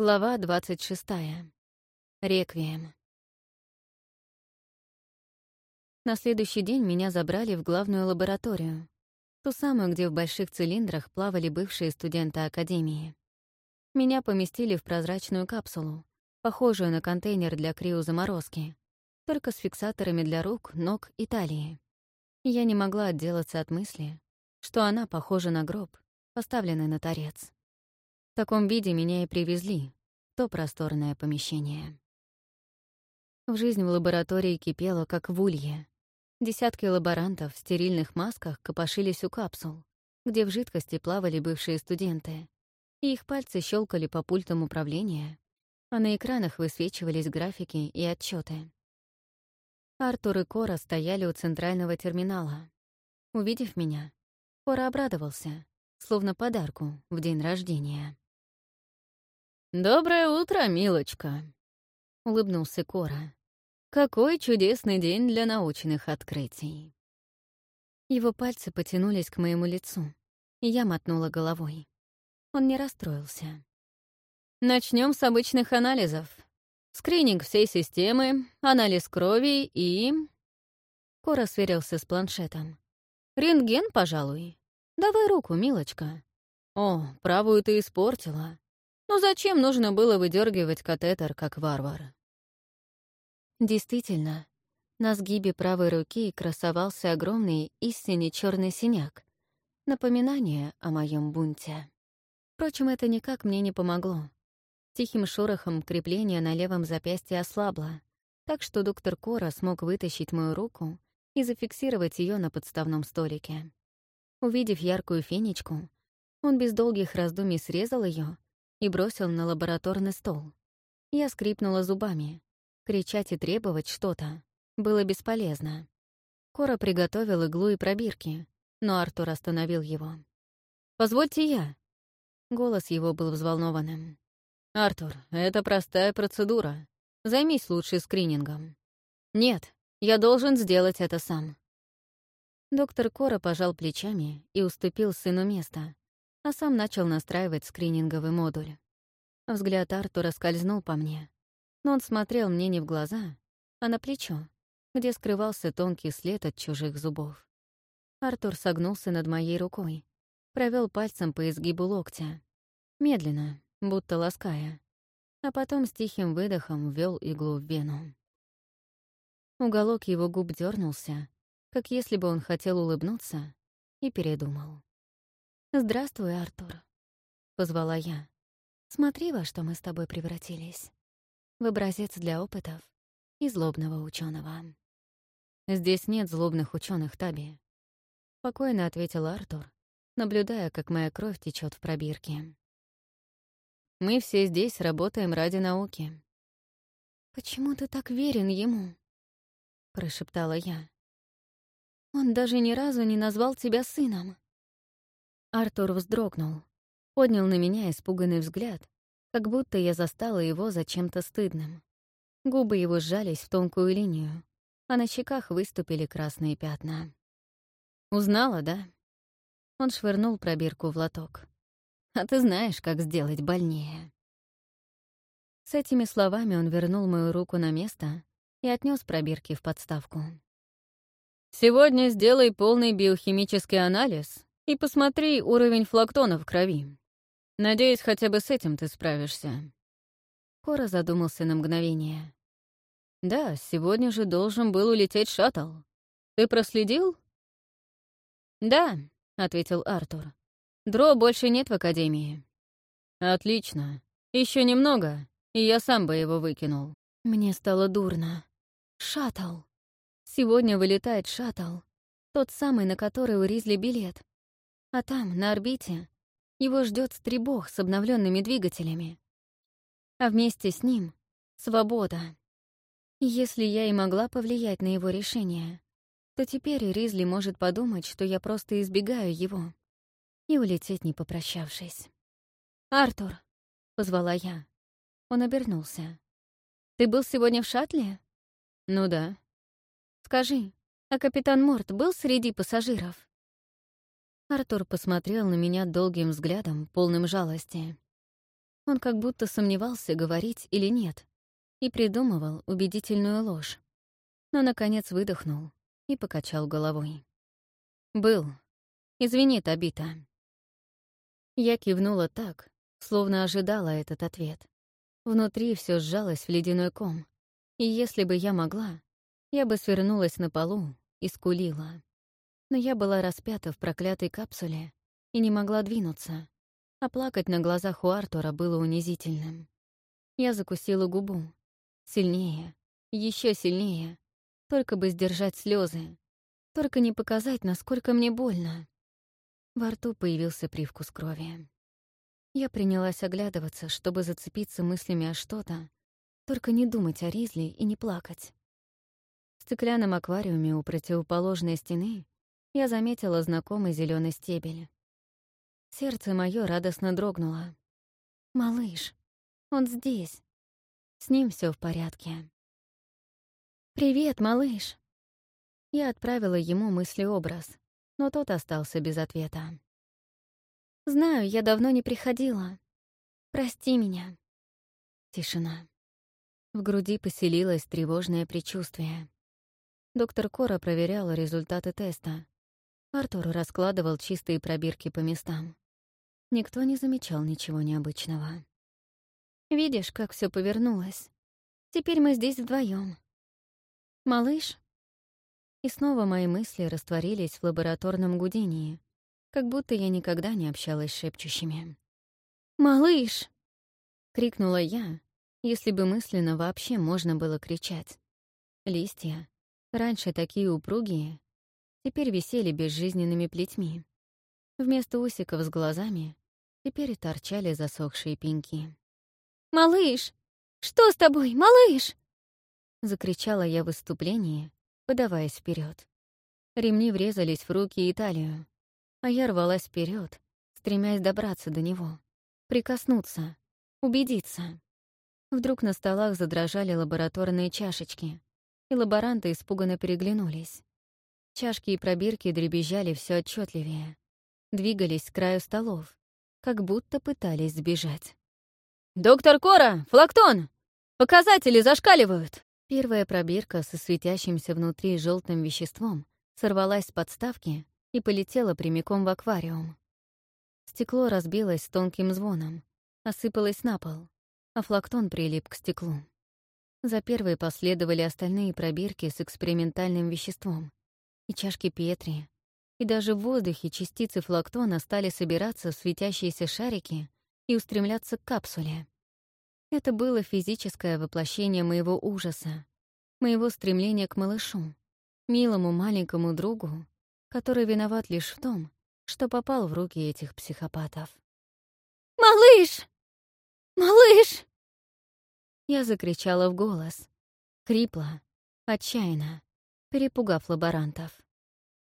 Глава 26. Реквием. На следующий день меня забрали в главную лабораторию, ту самую, где в больших цилиндрах плавали бывшие студенты Академии. Меня поместили в прозрачную капсулу, похожую на контейнер для криозаморозки, только с фиксаторами для рук, ног и талии. Я не могла отделаться от мысли, что она похожа на гроб, поставленный на торец. В таком виде меня и привезли то просторное помещение. В жизнь в лаборатории кипела, как в улье. Десятки лаборантов в стерильных масках копошились у капсул, где в жидкости плавали бывшие студенты, и их пальцы щелкали по пультам управления, а на экранах высвечивались графики и отчеты. Артур и Кора стояли у центрального терминала. Увидев меня, Кора обрадовался, словно подарку в день рождения. «Доброе утро, милочка!» — улыбнулся Кора. «Какой чудесный день для научных открытий!» Его пальцы потянулись к моему лицу, и я мотнула головой. Он не расстроился. Начнем с обычных анализов. Скрининг всей системы, анализ крови и... Кора сверился с планшетом. «Рентген, пожалуй. Давай руку, милочка. О, правую ты испортила. Но зачем нужно было выдергивать катетер, как варвар? Действительно, на сгибе правой руки красовался огромный истинно черный синяк, напоминание о моем бунте. Впрочем, это никак мне не помогло. Тихим шорохом крепление на левом запястье ослабло, так что доктор Кора смог вытащить мою руку и зафиксировать ее на подставном столике. Увидев яркую фенечку, он без долгих раздумий срезал ее и бросил на лабораторный стол. Я скрипнула зубами. Кричать и требовать что-то было бесполезно. Кора приготовил иглу и пробирки, но Артур остановил его. «Позвольте я». Голос его был взволнованным. «Артур, это простая процедура. Займись лучше скринингом». «Нет, я должен сделать это сам». Доктор Кора пожал плечами и уступил сыну место, а сам начал настраивать скрининговый модуль. Взгляд Артура скользнул по мне, но он смотрел мне не в глаза, а на плечо, где скрывался тонкий след от чужих зубов. Артур согнулся над моей рукой, провел пальцем по изгибу локтя, медленно, будто лаская, а потом с тихим выдохом ввел иглу в вену. Уголок его губ дернулся, как если бы он хотел улыбнуться, и передумал. «Здравствуй, Артур», — позвала я. «Смотри, во что мы с тобой превратились. В образец для опытов и злобного ученого. «Здесь нет злобных ученых, Таби», — спокойно ответил Артур, наблюдая, как моя кровь течет в пробирке. «Мы все здесь работаем ради науки». «Почему ты так верен ему?» — прошептала я. «Он даже ни разу не назвал тебя сыном». Артур вздрогнул, поднял на меня испуганный взгляд, как будто я застала его за чем-то стыдным. Губы его сжались в тонкую линию, а на щеках выступили красные пятна. «Узнала, да?» Он швырнул пробирку в лоток. «А ты знаешь, как сделать больнее». С этими словами он вернул мою руку на место и отнес пробирки в подставку. «Сегодня сделай полный биохимический анализ и посмотри уровень флактона в крови. Надеюсь, хотя бы с этим ты справишься». Кора задумался на мгновение. «Да, сегодня же должен был улететь шаттл. Ты проследил?» «Да», — ответил Артур. «Дро больше нет в Академии». «Отлично. Еще немного, и я сам бы его выкинул». Мне стало дурно. «Шаттл. Сегодня вылетает шаттл. Тот самый, на который у Ризли билет. А там, на орбите, его ждет стребог с обновленными двигателями. А вместе с ним — свобода. Если я и могла повлиять на его решение, то теперь Ризли может подумать, что я просто избегаю его, и улететь, не попрощавшись. «Артур!» — позвала я. Он обернулся. «Ты был сегодня в шаттле?» «Ну да». «Скажи, а капитан Морт был среди пассажиров?» Артур посмотрел на меня долгим взглядом, полным жалости. Он как будто сомневался, говорить или нет, и придумывал убедительную ложь. Но, наконец, выдохнул и покачал головой. «Был. Извини, Табита». Я кивнула так, словно ожидала этот ответ. Внутри все сжалось в ледяной ком, и если бы я могла, я бы свернулась на полу и скулила. Но я была распята в проклятой капсуле и не могла двинуться, а плакать на глазах у Артура было унизительным. Я закусила губу. Сильнее, еще сильнее, только бы сдержать слезы, только не показать, насколько мне больно. Во рту появился привкус крови. Я принялась оглядываться, чтобы зацепиться мыслями о что-то, только не думать о Ризли и не плакать. В стеклянном аквариуме у противоположной стены я заметила знакомый зеленый стебель. Сердце мое радостно дрогнуло. «Малыш, он здесь. С ним все в порядке». «Привет, малыш!» Я отправила ему мыслеобраз, но тот остался без ответа. «Знаю, я давно не приходила. Прости меня». Тишина. В груди поселилось тревожное предчувствие. Доктор Кора проверяла результаты теста. Артур раскладывал чистые пробирки по местам. Никто не замечал ничего необычного. «Видишь, как все повернулось? Теперь мы здесь вдвоем. Малыш?» И снова мои мысли растворились в лабораторном гудении, как будто я никогда не общалась с шепчущими. «Малыш!» — крикнула я, если бы мысленно вообще можно было кричать. Листья, раньше такие упругие, теперь висели безжизненными плетьми. Вместо усиков с глазами теперь торчали засохшие пеньки. «Малыш! Что с тобой, малыш?» Закричала я в выступлении, подаваясь вперед. Ремни врезались в руки и талию, а я рвалась вперед, стремясь добраться до него, прикоснуться, убедиться. Вдруг на столах задрожали лабораторные чашечки, и лаборанты испуганно переглянулись. Чашки и пробирки дребезжали все отчетливее, двигались к краю столов, как будто пытались сбежать. «Доктор Кора! Флактон! Показатели зашкаливают!» Первая пробирка со светящимся внутри желтым веществом сорвалась с подставки и полетела прямиком в аквариум. Стекло разбилось с тонким звоном, осыпалось на пол, а флактон прилип к стеклу. За первой последовали остальные пробирки с экспериментальным веществом, и чашки Петри, и даже в воздухе частицы флактона стали собираться в светящиеся шарики и устремляться к капсуле. Это было физическое воплощение моего ужаса, моего стремления к малышу, милому маленькому другу, который виноват лишь в том, что попал в руки этих психопатов. «Малыш! Малыш!» Я закричала в голос, хрипло, отчаянно, перепугав лаборантов.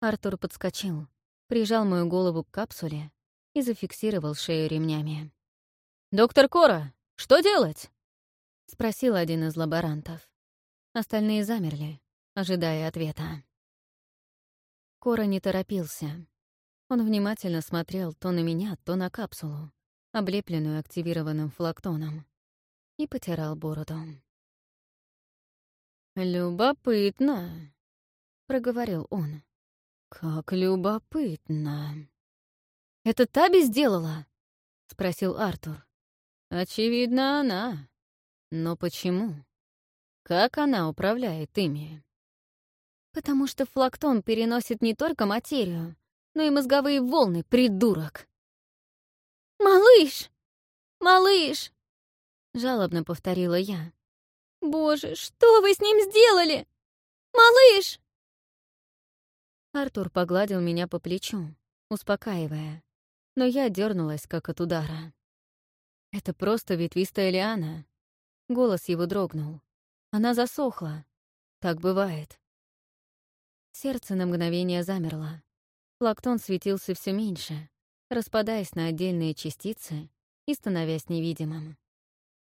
Артур подскочил, прижал мою голову к капсуле и зафиксировал шею ремнями. «Доктор Кора, что делать?» — спросил один из лаборантов. Остальные замерли, ожидая ответа. Кора не торопился. Он внимательно смотрел то на меня, то на капсулу, облепленную активированным флактоном, и потирал бороду. «Любопытно», — проговорил он. «Как любопытно». «Это Таби сделала?» — спросил Артур. «Очевидно, она. Но почему? Как она управляет ими?» «Потому что флактон переносит не только материю, но и мозговые волны, придурок!» «Малыш! Малыш!» — жалобно повторила я. «Боже, что вы с ним сделали? Малыш!» Артур погладил меня по плечу, успокаивая, но я дернулась, как от удара. «Это просто ветвистая лиана». Голос его дрогнул. «Она засохла. Так бывает». Сердце на мгновение замерло. Лактон светился все меньше, распадаясь на отдельные частицы и становясь невидимым.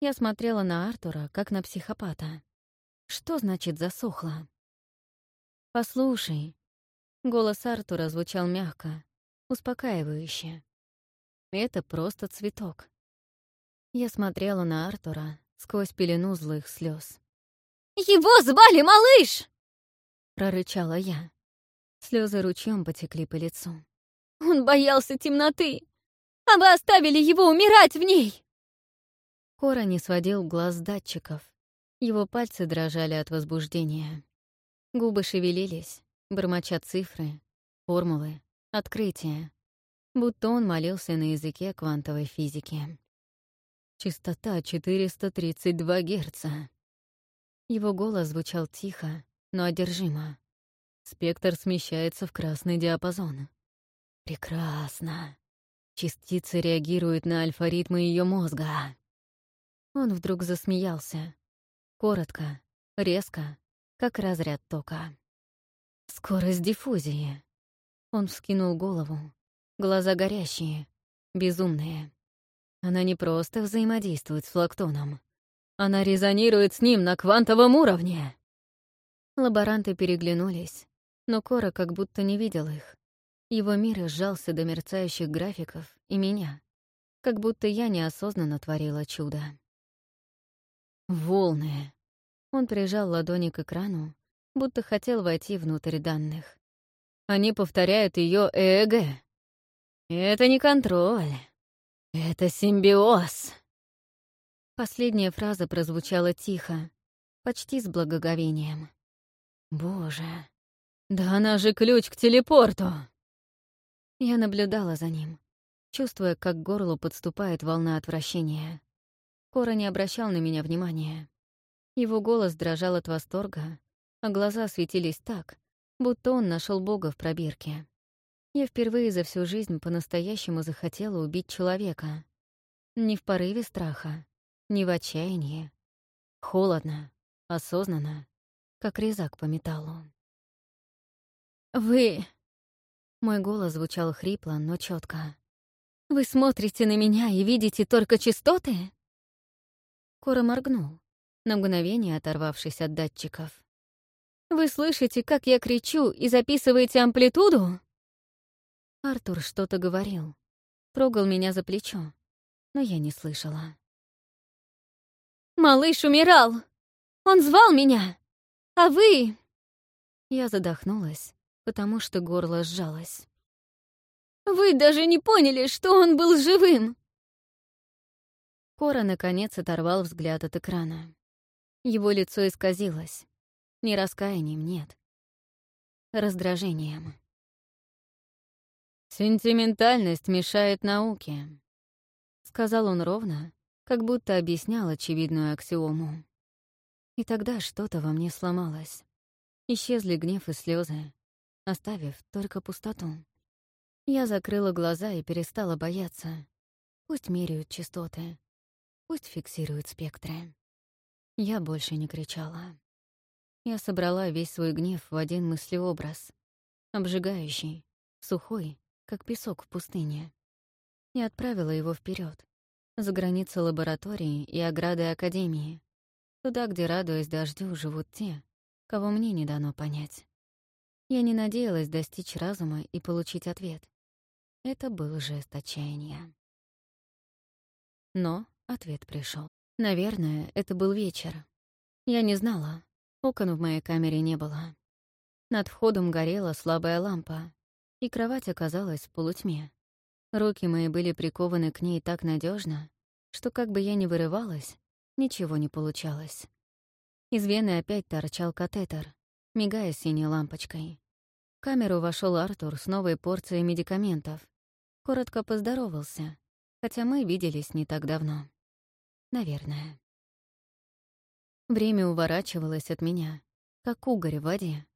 Я смотрела на Артура, как на психопата. Что значит «засохла»? «Послушай». Голос Артура звучал мягко, успокаивающе. «Это просто цветок. Я смотрела на Артура сквозь пелену злых слез. «Его звали малыш!» — прорычала я. Слезы ручьем потекли по лицу. «Он боялся темноты, а вы оставили его умирать в ней!» Кора не сводил глаз датчиков. Его пальцы дрожали от возбуждения. Губы шевелились, бормоча цифры, формулы, открытия, будто он молился на языке квантовой физики. Частота 432 Герца. Его голос звучал тихо, но одержимо. Спектр смещается в красный диапазон. Прекрасно. Частицы реагируют на альфа-ритмы ее мозга. Он вдруг засмеялся. Коротко, резко, как разряд тока. Скорость диффузии. Он вскинул голову. Глаза горящие, безумные. Она не просто взаимодействует с флактоном. Она резонирует с ним на квантовом уровне. Лаборанты переглянулись, но Кора как будто не видел их. Его мир сжался до мерцающих графиков и меня, как будто я неосознанно творила чудо. Волны. Он прижал ладони к экрану, будто хотел войти внутрь данных. Они повторяют ее ЭЭГ. Это не контроль. «Это симбиоз!» Последняя фраза прозвучала тихо, почти с благоговением. «Боже, да она же ключ к телепорту!» Я наблюдала за ним, чувствуя, как к горлу подступает волна отвращения. Кора не обращал на меня внимания. Его голос дрожал от восторга, а глаза светились так, будто он нашел Бога в пробирке. Я впервые за всю жизнь по-настоящему захотела убить человека. Не в порыве страха, не в отчаянии. Холодно, осознанно, как резак по металлу. «Вы...» Мой голос звучал хрипло, но четко. «Вы смотрите на меня и видите только частоты?» Кора моргнул, на мгновение оторвавшись от датчиков. «Вы слышите, как я кричу, и записываете амплитуду?» Артур что-то говорил, трогал меня за плечо, но я не слышала. «Малыш умирал! Он звал меня! А вы...» Я задохнулась, потому что горло сжалось. «Вы даже не поняли, что он был живым!» Кора, наконец, оторвал взгляд от экрана. Его лицо исказилось. Ни раскаянием нет. Раздражением. «Сентиментальность мешает науке», — сказал он ровно, как будто объяснял очевидную аксиому. И тогда что-то во мне сломалось. Исчезли гнев и слезы, оставив только пустоту. Я закрыла глаза и перестала бояться. Пусть меряют частоты, пусть фиксируют спектры. Я больше не кричала. Я собрала весь свой гнев в один мыслеобраз, обжигающий, сухой, как песок в пустыне, и отправила его вперед, за границы лаборатории и ограды Академии, туда, где, радуясь дождю, живут те, кого мне не дано понять. Я не надеялась достичь разума и получить ответ. Это был жест отчаяния. Но ответ пришел. Наверное, это был вечер. Я не знала. Окон в моей камере не было. Над входом горела слабая лампа, и кровать оказалась в полутьме. Руки мои были прикованы к ней так надежно, что как бы я ни вырывалась, ничего не получалось. Из вены опять торчал катетер, мигая синей лампочкой. В камеру вошел Артур с новой порцией медикаментов. Коротко поздоровался, хотя мы виделись не так давно. Наверное. Время уворачивалось от меня, как угорь в воде.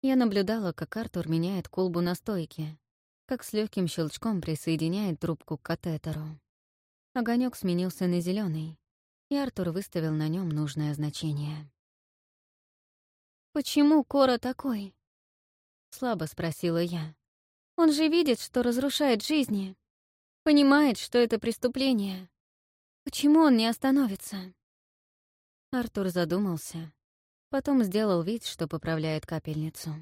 Я наблюдала, как Артур меняет колбу на стойке, как с легким щелчком присоединяет трубку к катетеру. Огонек сменился на зеленый, и Артур выставил на нем нужное значение. «Почему Кора такой?» — слабо спросила я. «Он же видит, что разрушает жизни. Понимает, что это преступление. Почему он не остановится?» Артур задумался, Потом сделал вид, что поправляет капельницу.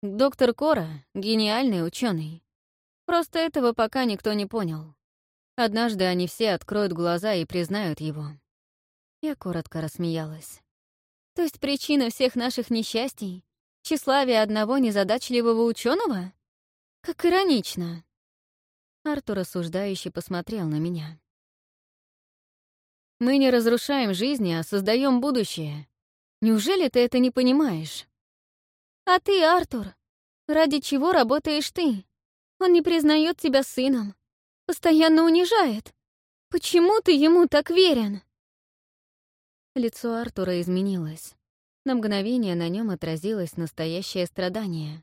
Доктор Кора — гениальный ученый. Просто этого пока никто не понял. Однажды они все откроют глаза и признают его. Я коротко рассмеялась. То есть причина всех наших несчастий — тщеславие одного незадачливого ученого? Как иронично. Артур осуждающе посмотрел на меня. «Мы не разрушаем жизни, а создаем будущее. Неужели ты это не понимаешь?» «А ты, Артур, ради чего работаешь ты? Он не признает тебя сыном, постоянно унижает. Почему ты ему так верен?» Лицо Артура изменилось. На мгновение на нем отразилось настоящее страдание.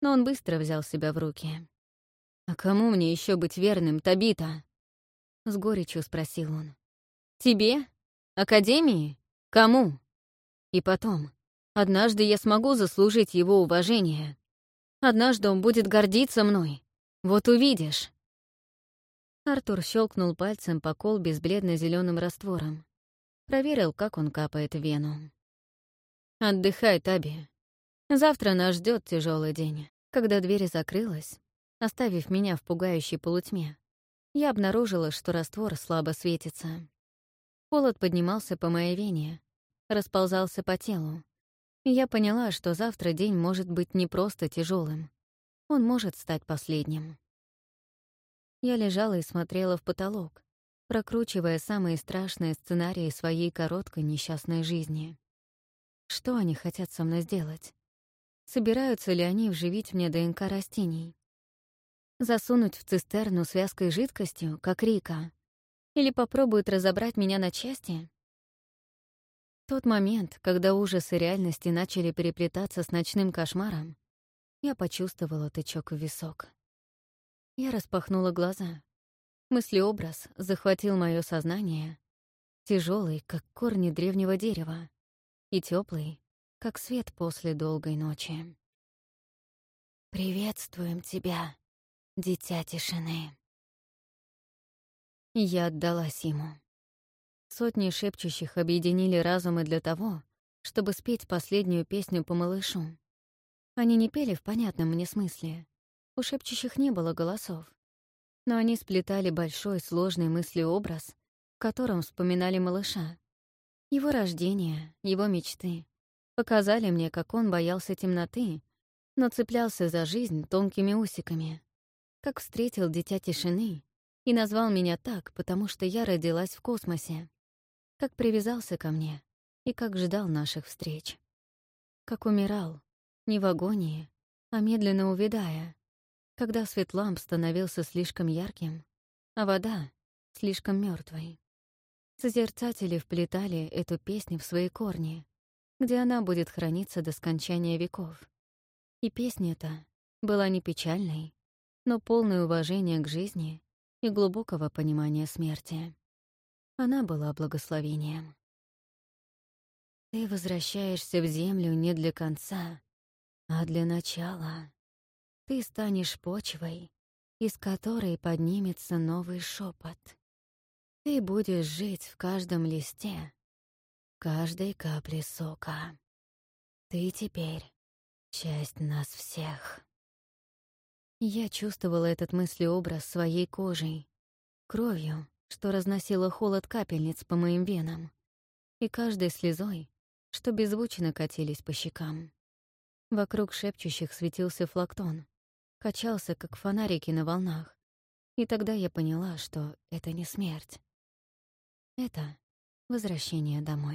Но он быстро взял себя в руки. «А кому мне еще быть верным, Табита?» С горечью спросил он. «Тебе? Академии? Кому? И потом, однажды я смогу заслужить его уважение. Однажды он будет гордиться мной. Вот увидишь». Артур щелкнул пальцем по колбе с бледно-зеленым раствором. Проверил, как он капает в вену. «Отдыхай, Таби. Завтра нас ждет тяжелый день». Когда дверь закрылась, оставив меня в пугающей полутьме, я обнаружила, что раствор слабо светится. Холод поднимался по моей вене, расползался по телу. Я поняла, что завтра день может быть не просто тяжелым, он может стать последним. Я лежала и смотрела в потолок, прокручивая самые страшные сценарии своей короткой несчастной жизни. Что они хотят со мной сделать? Собираются ли они вживить мне ДНК растений? Засунуть в цистерну связкой жидкостью, как Рика? Или попробуют разобрать меня на части? Тот момент, когда ужасы реальности начали переплетаться с ночным кошмаром, я почувствовала тычок в висок. Я распахнула глаза. Мыслеобраз захватил мое сознание, тяжелый, как корни древнего дерева, и теплый, как свет после долгой ночи. «Приветствуем тебя, дитя тишины». Я отдалась ему. Сотни шепчущих объединили разумы для того, чтобы спеть последнюю песню по малышу. Они не пели в понятном мне смысле. У шепчущих не было голосов но они сплетали большой сложный мыслеобраз, в котором вспоминали малыша. Его рождение, его мечты. Показали мне, как он боялся темноты, но цеплялся за жизнь тонкими усиками. Как встретил дитя тишины и назвал меня так, потому что я родилась в космосе. Как привязался ко мне и как ждал наших встреч. Как умирал, не в агонии, а медленно увядая, когда свет ламп становился слишком ярким, а вода — слишком мертвой. Созерцатели вплетали эту песню в свои корни, где она будет храниться до скончания веков. И песня эта была не печальной, но полной уважения к жизни и глубокого понимания смерти. Она была благословением. Ты возвращаешься в землю не для конца, а для начала. Ты станешь почвой, из которой поднимется новый шепот. Ты будешь жить в каждом листе, в каждой капле сока. Ты теперь часть нас всех. Я чувствовала этот мыслеобраз своей кожей, кровью, что разносила холод капельниц по моим венам, и каждой слезой, что беззвучно катились по щекам. Вокруг шепчущих светился флактон, качался, как фонарики на волнах. И тогда я поняла, что это не смерть. Это возвращение домой.